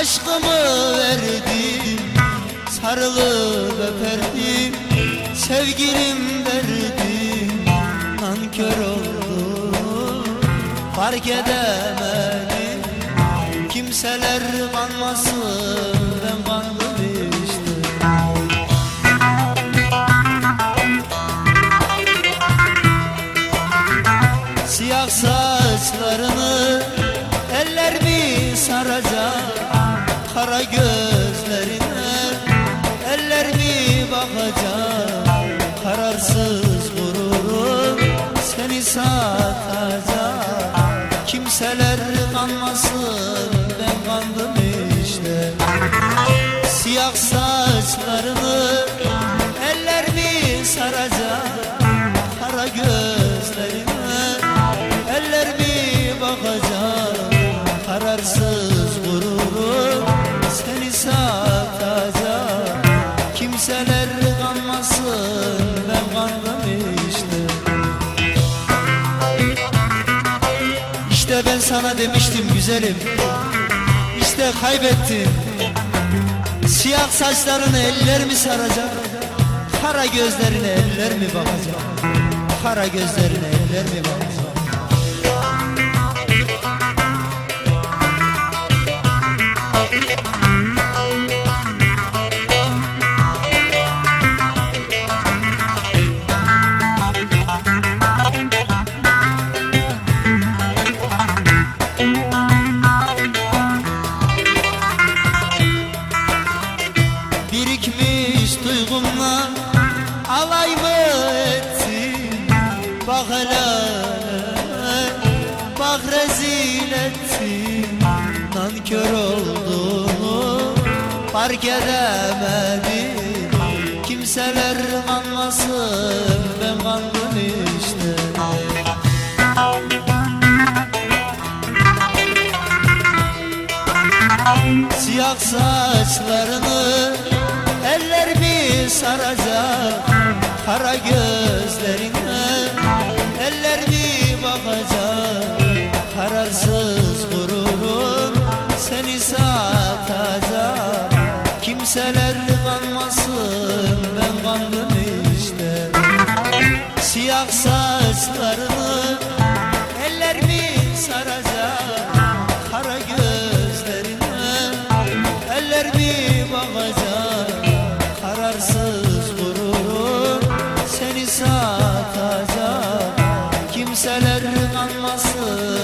Aşkımı verdim Sarılıp öperdim Sevgilim derdim Nankör oldum Fark edemedim. Kimseler kanmasın Ben kandım işte. Siyah saçlarını eller mi saracak Kara gözlerine. Eller mi bakacak Kararsız gururum seni satacak. Kimseler kanmasın ben kandım işte. Siyah İşte ben sana demiştim güzelim. İşte kaybettin. Siyah saçlarını eller mi saracak? Kara gözlerine eller mi bakacak? Kara gözlerine eller mi bakacak Birikmiş duygumla alay mı ettin. Bak hele bak rezil ettin. Nankör olduğunu fark edemedim. Kimseler kanmasın ben kandım işte. Siyah saçlarını saracak Kara gözlerine. Eller mi bakacak Kararsız gururum seni satacak. Kimseler kanmasın ben kandım işte. Siyah saçlarını seni satacak Kimseler kanmasın